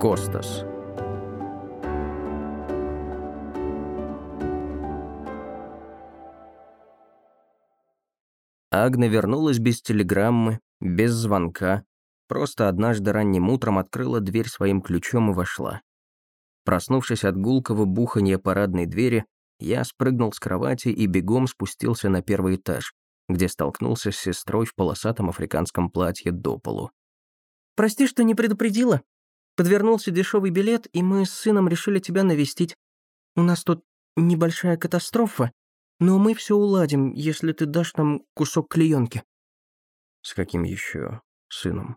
Костас. Агна вернулась без телеграммы, без звонка, просто однажды ранним утром открыла дверь своим ключом и вошла. Проснувшись от гулкого буханья парадной двери, я спрыгнул с кровати и бегом спустился на первый этаж, где столкнулся с сестрой в полосатом африканском платье до полу. «Прости, что не предупредила. Подвернулся дешевый билет, и мы с сыном решили тебя навестить. У нас тут небольшая катастрофа, но мы все уладим, если ты дашь нам кусок клеенки. С каким еще сыном?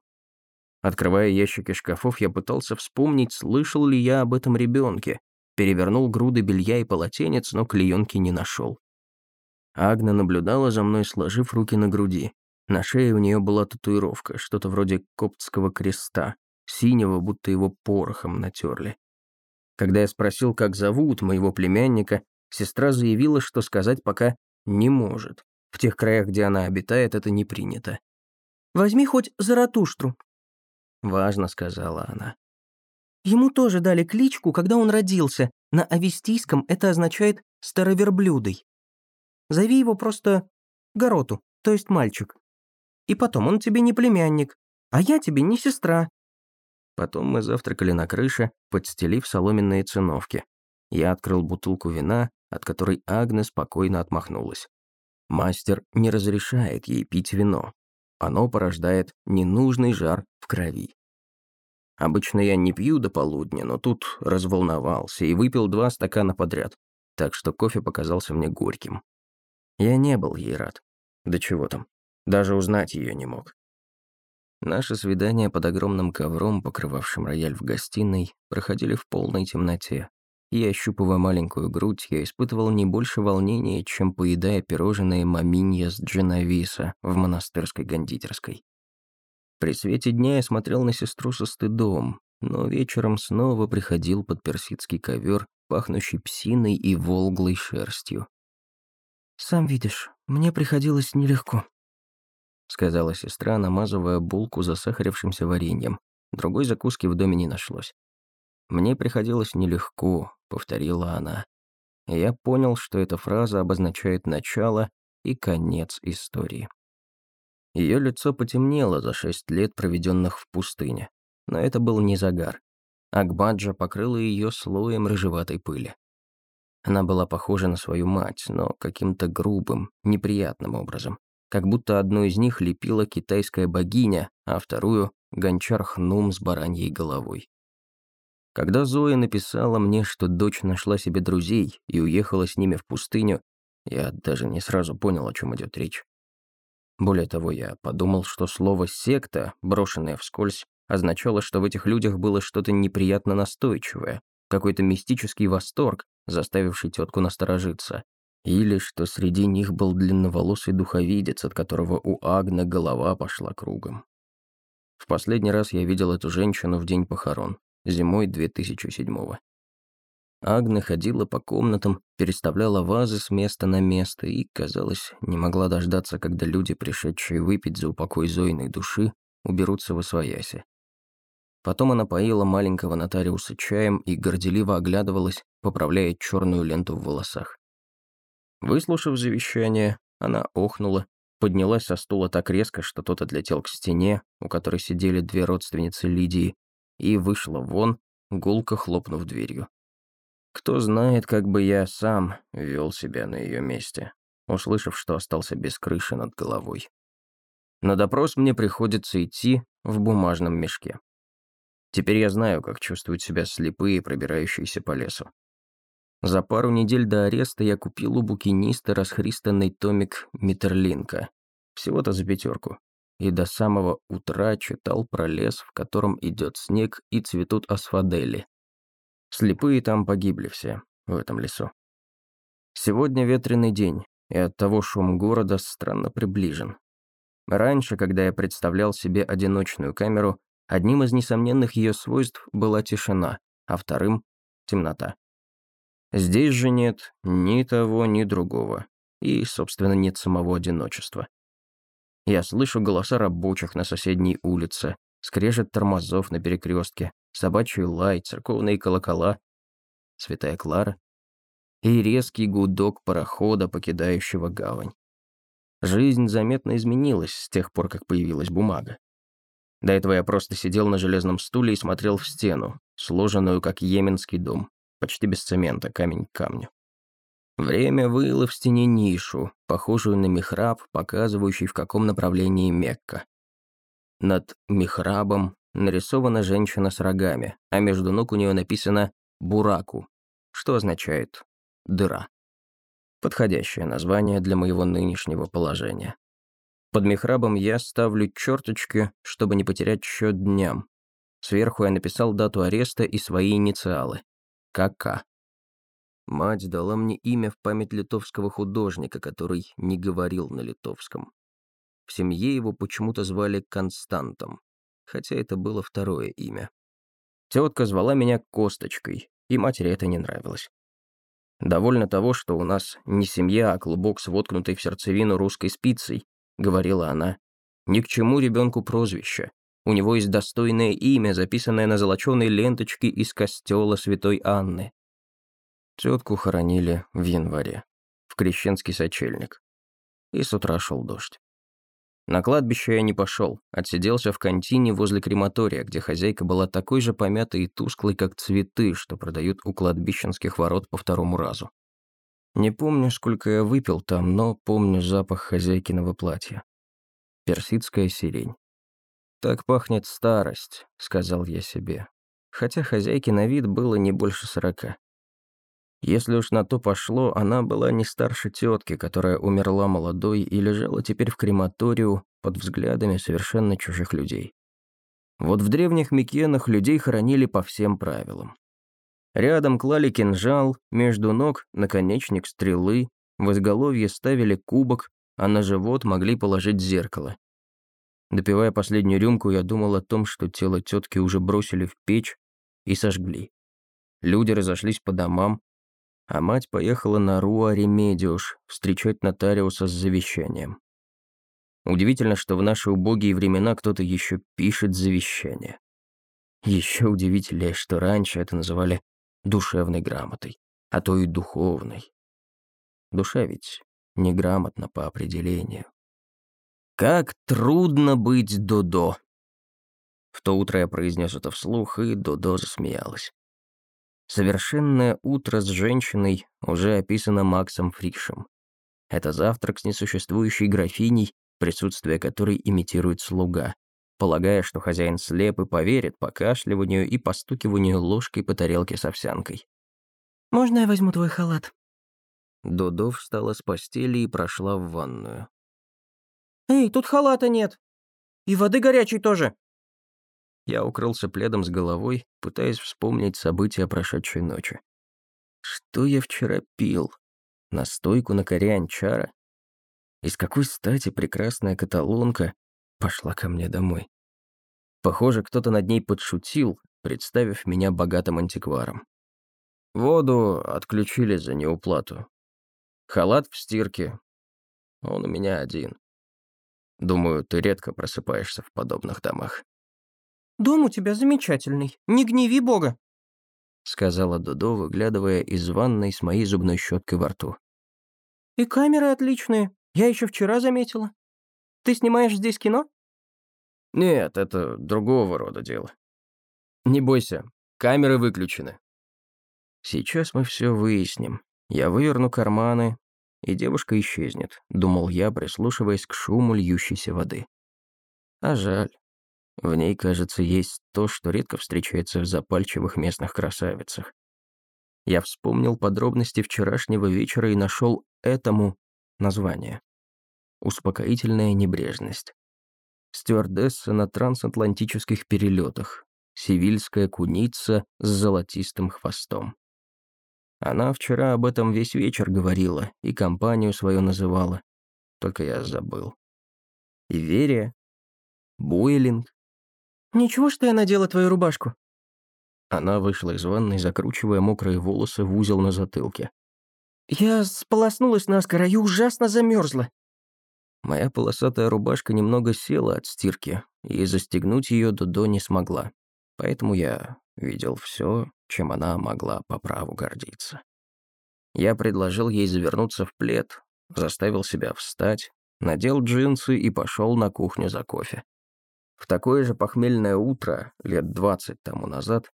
Открывая ящики шкафов, я пытался вспомнить, слышал ли я об этом ребенке. Перевернул груды белья и полотенец, но клеенки не нашел. Агна наблюдала за мной, сложив руки на груди. На шее у нее была татуировка, что-то вроде коптского креста, синего, будто его порохом натерли. Когда я спросил, как зовут моего племянника, Сестра заявила, что сказать пока не может. В тех краях, где она обитает, это не принято. «Возьми хоть Заратуштру». «Важно», — сказала она. Ему тоже дали кличку, когда он родился. На авестийском это означает «староверблюдый». Зови его просто Гороту, то есть мальчик. И потом, он тебе не племянник, а я тебе не сестра. Потом мы завтракали на крыше, подстелив соломенные циновки. Я открыл бутылку вина, от которой Агна спокойно отмахнулась. Мастер не разрешает ей пить вино. Оно порождает ненужный жар в крови. Обычно я не пью до полудня, но тут разволновался и выпил два стакана подряд, так что кофе показался мне горьким. Я не был ей рад. Да чего там, даже узнать ее не мог. Наши свидания под огромным ковром, покрывавшим рояль в гостиной, проходили в полной темноте и, ощупывая маленькую грудь, я испытывал не больше волнения, чем поедая пирожные маминья с Дженовиса в монастырской кондитерской. При свете дня я смотрел на сестру со стыдом, но вечером снова приходил под персидский ковер, пахнущий псиной и волглой шерстью. «Сам видишь, мне приходилось нелегко», — сказала сестра, намазывая булку засахарившимся вареньем. Другой закуски в доме не нашлось. «Мне приходилось нелегко», — повторила она. Я понял, что эта фраза обозначает начало и конец истории. Ее лицо потемнело за шесть лет, проведенных в пустыне. Но это был не загар. Акбаджа покрыла ее слоем рыжеватой пыли. Она была похожа на свою мать, но каким-то грубым, неприятным образом. Как будто одну из них лепила китайская богиня, а вторую — гончар Хнум с бараньей головой. Когда Зоя написала мне, что дочь нашла себе друзей и уехала с ними в пустыню, я даже не сразу понял, о чем идет речь. Более того, я подумал, что слово «секта», брошенное вскользь, означало, что в этих людях было что-то неприятно настойчивое, какой-то мистический восторг, заставивший тетку насторожиться, или что среди них был длинноволосый духовидец, от которого у Агна голова пошла кругом. В последний раз я видел эту женщину в день похорон зимой 2007-го. Агна ходила по комнатам, переставляла вазы с места на место и, казалось, не могла дождаться, когда люди, пришедшие выпить за упокой Зоиной души, уберутся во свояси. Потом она поила маленького нотариуса чаем и горделиво оглядывалась, поправляя черную ленту в волосах. Выслушав завещание, она охнула, поднялась со стула так резко, что тот отлетел к стене, у которой сидели две родственницы Лидии, и вышла вон, гулко хлопнув дверью. Кто знает, как бы я сам вел себя на ее месте, услышав, что остался без крыши над головой. На допрос мне приходится идти в бумажном мешке. Теперь я знаю, как чувствуют себя слепые, пробирающиеся по лесу. За пару недель до ареста я купил у букиниста расхристанный томик Миттерлинка. Всего-то за пятерку и до самого утра читал про лес, в котором идет снег и цветут асфадели. Слепые там погибли все, в этом лесу. Сегодня ветреный день, и оттого шум города странно приближен. Раньше, когда я представлял себе одиночную камеру, одним из несомненных ее свойств была тишина, а вторым — темнота. Здесь же нет ни того, ни другого, и, собственно, нет самого одиночества. Я слышу голоса рабочих на соседней улице, скрежет тормозов на перекрестке, собачий лай, церковные колокола, святая Клара и резкий гудок парохода, покидающего гавань. Жизнь заметно изменилась с тех пор, как появилась бумага. До этого я просто сидел на железном стуле и смотрел в стену, сложенную как йеменский дом, почти без цемента, камень к камню. Время выло в стене нишу, похожую на михраб, показывающий, в каком направлении Мекка. Над михрабом нарисована женщина с рогами, а между ног у нее написано «Бураку», что означает «дыра». Подходящее название для моего нынешнего положения. Под михрабом я ставлю черточки, чтобы не потерять счет дням. Сверху я написал дату ареста и свои инициалы. КК. Мать дала мне имя в память литовского художника, который не говорил на литовском. В семье его почему-то звали Константом, хотя это было второе имя. Тетка звала меня Косточкой, и матери это не нравилось. Довольно того, что у нас не семья, а клубок с воткнутой в сердцевину русской спицей, говорила она. «Ни к чему ребенку прозвище. У него есть достойное имя, записанное на золоченой ленточке из костела Святой Анны». Тетку хоронили в январе, в крещенский сочельник. И с утра шел дождь. На кладбище я не пошел, отсиделся в контине возле крематория, где хозяйка была такой же помятой и тусклой, как цветы, что продают у кладбищенских ворот по второму разу. Не помню, сколько я выпил там, но помню запах хозяйкиного платья. Персидская сирень. «Так пахнет старость», — сказал я себе. Хотя хозяйке на вид было не больше сорока. Если уж на то пошло, она была не старше тетки, которая умерла молодой и лежала теперь в крематорию под взглядами совершенно чужих людей. Вот в древних Микенах людей хоронили по всем правилам. Рядом клали кинжал, между ног — наконечник стрелы, в изголовье ставили кубок, а на живот могли положить зеркало. Допивая последнюю рюмку, я думал о том, что тело тетки уже бросили в печь и сожгли. Люди разошлись по домам, а мать поехала на Руа Ремедиуш встречать нотариуса с завещанием. Удивительно, что в наши убогие времена кто-то еще пишет завещание. Еще удивительнее, что раньше это называли душевной грамотой, а то и духовной. Душа ведь неграмотна по определению. Как трудно быть Додо. В то утро я произнес это вслух, и Додо засмеялась. Совершенное утро с женщиной уже описано Максом Фришем. Это завтрак с несуществующей графиней, присутствие которой имитирует слуга, полагая, что хозяин слеп и поверит покашливанию и постукиванию ложкой по тарелке с овсянкой. «Можно я возьму твой халат?» Додо встала с постели и прошла в ванную. «Эй, тут халата нет! И воды горячей тоже!» Я укрылся пледом с головой, пытаясь вспомнить события прошедшей ночи. Что я вчера пил? Настойку на коре анчара? Из какой стати прекрасная каталонка пошла ко мне домой. Похоже, кто-то над ней подшутил, представив меня богатым антикваром. Воду отключили за неуплату. Халат в стирке. Он у меня один. Думаю, ты редко просыпаешься в подобных домах. «Дом у тебя замечательный, не гневи бога», — сказала Дудо, выглядывая из ванной с моей зубной щеткой во рту. «И камеры отличные, я еще вчера заметила. Ты снимаешь здесь кино?» «Нет, это другого рода дело. Не бойся, камеры выключены». «Сейчас мы все выясним. Я выверну карманы, и девушка исчезнет», — думал я, прислушиваясь к шуму льющейся воды. А жаль. В ней, кажется, есть то, что редко встречается в запальчивых местных красавицах. Я вспомнил подробности вчерашнего вечера и нашел этому название. Успокоительная небрежность. Стюардесса на трансатлантических перелетах. Сивильская куница с золотистым хвостом. Она вчера об этом весь вечер говорила и компанию свою называла. Только я забыл. Иверия? Буэлинг? «Ничего, что я надела твою рубашку?» Она вышла из ванной, закручивая мокрые волосы в узел на затылке. «Я сполоснулась наскоро и ужасно замерзла. Моя полосатая рубашка немного села от стирки, и застегнуть ее Дудо не смогла. Поэтому я видел все, чем она могла по праву гордиться. Я предложил ей завернуться в плед, заставил себя встать, надел джинсы и пошел на кухню за кофе. В такое же похмельное утро, лет двадцать тому назад,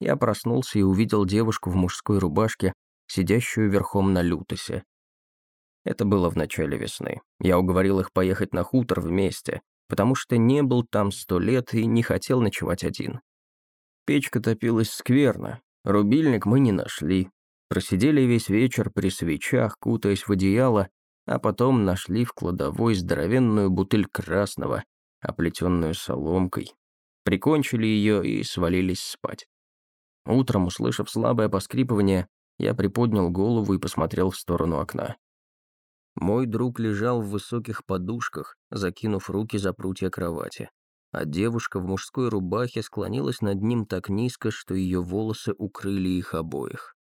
я проснулся и увидел девушку в мужской рубашке, сидящую верхом на лютосе. Это было в начале весны. Я уговорил их поехать на хутор вместе, потому что не был там сто лет и не хотел ночевать один. Печка топилась скверно, рубильник мы не нашли. Просидели весь вечер при свечах, кутаясь в одеяло, а потом нашли в кладовой здоровенную бутыль красного, оплетенную соломкой. Прикончили ее и свалились спать. Утром, услышав слабое поскрипывание, я приподнял голову и посмотрел в сторону окна. Мой друг лежал в высоких подушках, закинув руки за прутья кровати, а девушка в мужской рубахе склонилась над ним так низко, что ее волосы укрыли их обоих.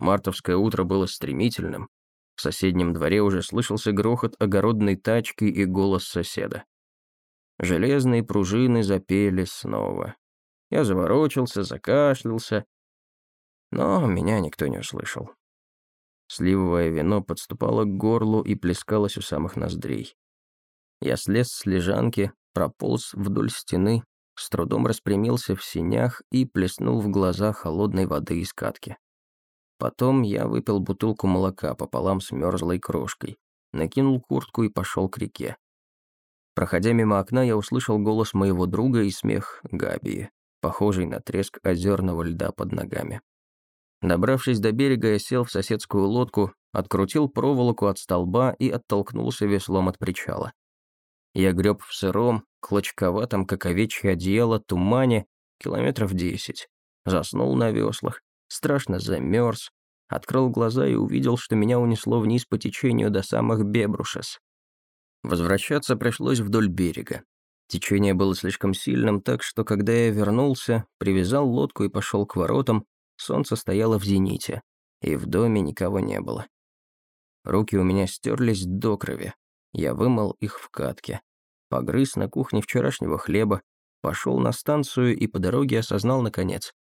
Мартовское утро было стремительным. В соседнем дворе уже слышался грохот огородной тачки и голос соседа. Железные пружины запели снова. Я заворочился, закашлялся, но меня никто не услышал. Сливовое вино подступало к горлу и плескалось у самых ноздрей. Я слез с лежанки, прополз вдоль стены, с трудом распрямился в синях и плеснул в глаза холодной воды из катки. Потом я выпил бутылку молока пополам с мерзлой крошкой, накинул куртку и пошел к реке. Проходя мимо окна, я услышал голос моего друга и смех Габии, похожий на треск озерного льда под ногами. Добравшись до берега, я сел в соседскую лодку, открутил проволоку от столба и оттолкнулся веслом от причала. Я греб в сыром, клочковатом, как овечье одеяло, тумане, километров десять. Заснул на веслах, страшно замерз, открыл глаза и увидел, что меня унесло вниз по течению до самых Бебрушес. Возвращаться пришлось вдоль берега. Течение было слишком сильным, так что, когда я вернулся, привязал лодку и пошел к воротам, солнце стояло в зените, и в доме никого не было. Руки у меня стерлись до крови. Я вымыл их в катке. Погрыз на кухне вчерашнего хлеба, пошел на станцию и по дороге осознал, наконец,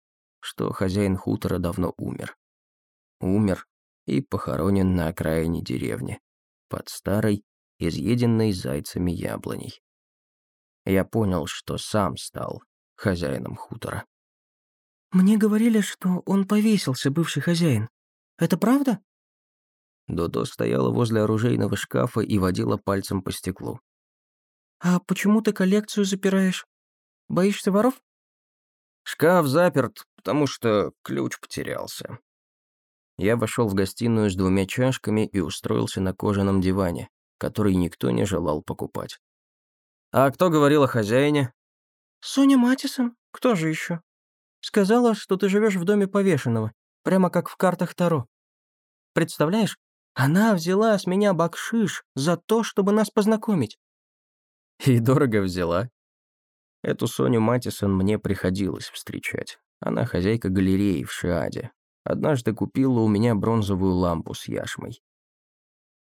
что хозяин хутора давно умер. Умер и похоронен на окраине деревни, под старой, изъеденной зайцами яблоней. Я понял, что сам стал хозяином хутора. «Мне говорили, что он повесился, бывший хозяин. Это правда?» Додо стояла возле оружейного шкафа и водила пальцем по стеклу. «А почему ты коллекцию запираешь? Боишься воров?» «Шкаф заперт, потому что ключ потерялся». Я вошел в гостиную с двумя чашками и устроился на кожаном диване, который никто не желал покупать. «А кто говорил о хозяине?» «Соня Матисон. Кто же еще?» «Сказала, что ты живешь в доме повешенного, прямо как в картах Таро. Представляешь, она взяла с меня бакшиш за то, чтобы нас познакомить». «И дорого взяла?» Эту Соню Матисон мне приходилось встречать. Она хозяйка галереи в Шиаде. Однажды купила у меня бронзовую лампу с яшмой.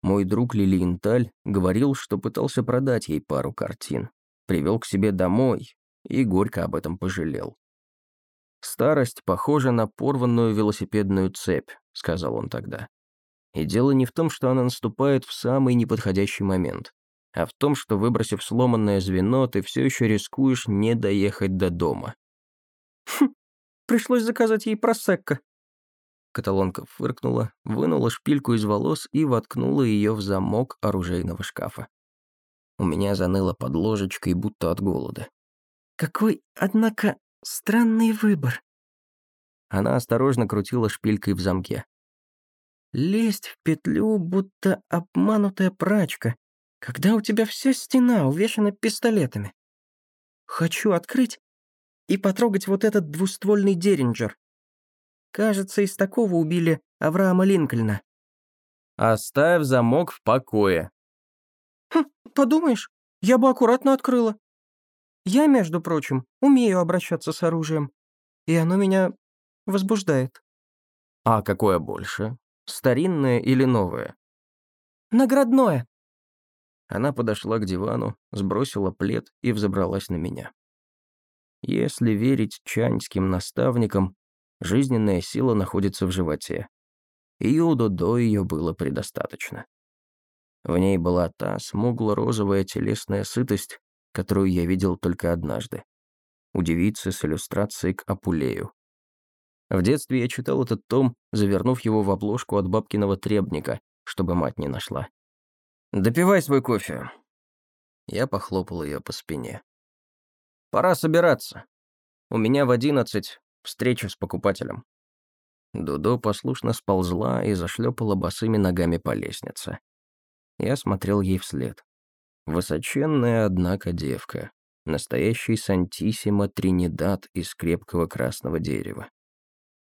Мой друг Лилиенталь говорил, что пытался продать ей пару картин. Привел к себе домой и горько об этом пожалел. «Старость похожа на порванную велосипедную цепь», — сказал он тогда. «И дело не в том, что она наступает в самый неподходящий момент, а в том, что, выбросив сломанное звено, ты все еще рискуешь не доехать до дома». «Хм, пришлось заказать ей просекко», Каталонка фыркнула, вынула шпильку из волос и воткнула ее в замок оружейного шкафа. У меня заныло под ложечкой, будто от голода. «Какой, однако, странный выбор». Она осторожно крутила шпилькой в замке. «Лезть в петлю, будто обманутая прачка, когда у тебя вся стена увешана пистолетами. Хочу открыть и потрогать вот этот двуствольный деринджер. Кажется, из такого убили Авраама Линкольна. Оставь замок в покое. Хм, подумаешь, я бы аккуратно открыла. Я, между прочим, умею обращаться с оружием, и оно меня возбуждает. А какое больше? Старинное или новое? Наградное. Она подошла к дивану, сбросила плед и взобралась на меня. Если верить чаньским наставникам, жизненная сила находится в животе. И у Додо ее было предостаточно. В ней была та смугло-розовая телесная сытость, которую я видел только однажды. У девицы с иллюстрацией к Апулею. В детстве я читал этот том, завернув его в обложку от бабкиного требника, чтобы мать не нашла. «Допивай свой кофе». Я похлопал ее по спине. «Пора собираться. У меня в одиннадцать встреча с покупателем». Дудо послушно сползла и зашлепала босыми ногами по лестнице. Я смотрел ей вслед. Высоченная, однако, девка. Настоящий Сантиссимо Тринидад из крепкого красного дерева.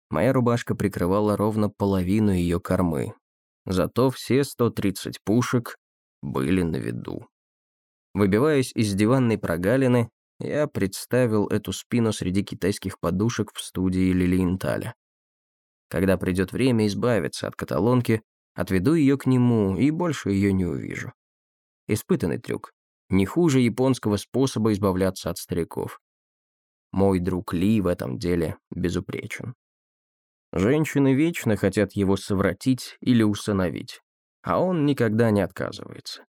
Моя рубашка прикрывала ровно половину ее кормы. Зато все 130 пушек были на виду. Выбиваясь из диванной прогалины, я представил эту спину среди китайских подушек в студии Лилиенталя. Когда придет время избавиться от каталонки, отведу ее к нему и больше ее не увижу. Испытанный трюк. Не хуже японского способа избавляться от стариков. Мой друг Ли в этом деле безупречен. Женщины вечно хотят его совратить или усыновить, а он никогда не отказывается.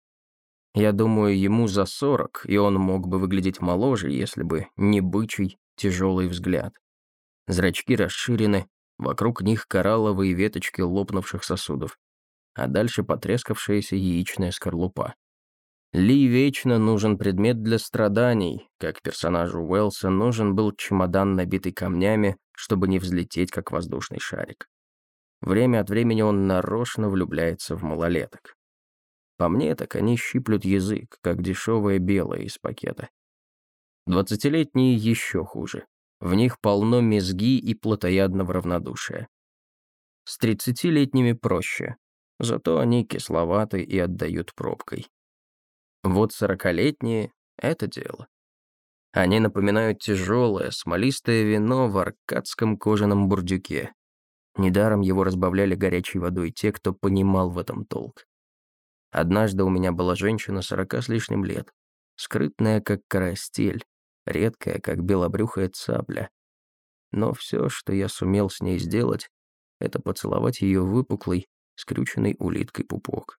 Я думаю, ему за сорок, и он мог бы выглядеть моложе, если бы не бычий, тяжелый взгляд. Зрачки расширены, вокруг них коралловые веточки лопнувших сосудов, а дальше потрескавшаяся яичная скорлупа. Ли вечно нужен предмет для страданий, как персонажу Уэлса нужен был чемодан, набитый камнями, чтобы не взлететь, как воздушный шарик. Время от времени он нарочно влюбляется в малолеток. По мне, так они щиплют язык, как дешевое белое из пакета. Двадцатилетние еще хуже. В них полно мезги и плотоядного равнодушия. С тридцатилетними проще, зато они кисловаты и отдают пробкой. Вот сорокалетние — это дело. Они напоминают тяжелое, смолистое вино в аркадском кожаном бурдюке. Недаром его разбавляли горячей водой те, кто понимал в этом толк. Однажды у меня была женщина сорока с лишним лет, скрытная, как карастель, редкая, как белобрюхая цапля. Но все, что я сумел с ней сделать, это поцеловать ее выпуклый, скрюченный улиткой пупок.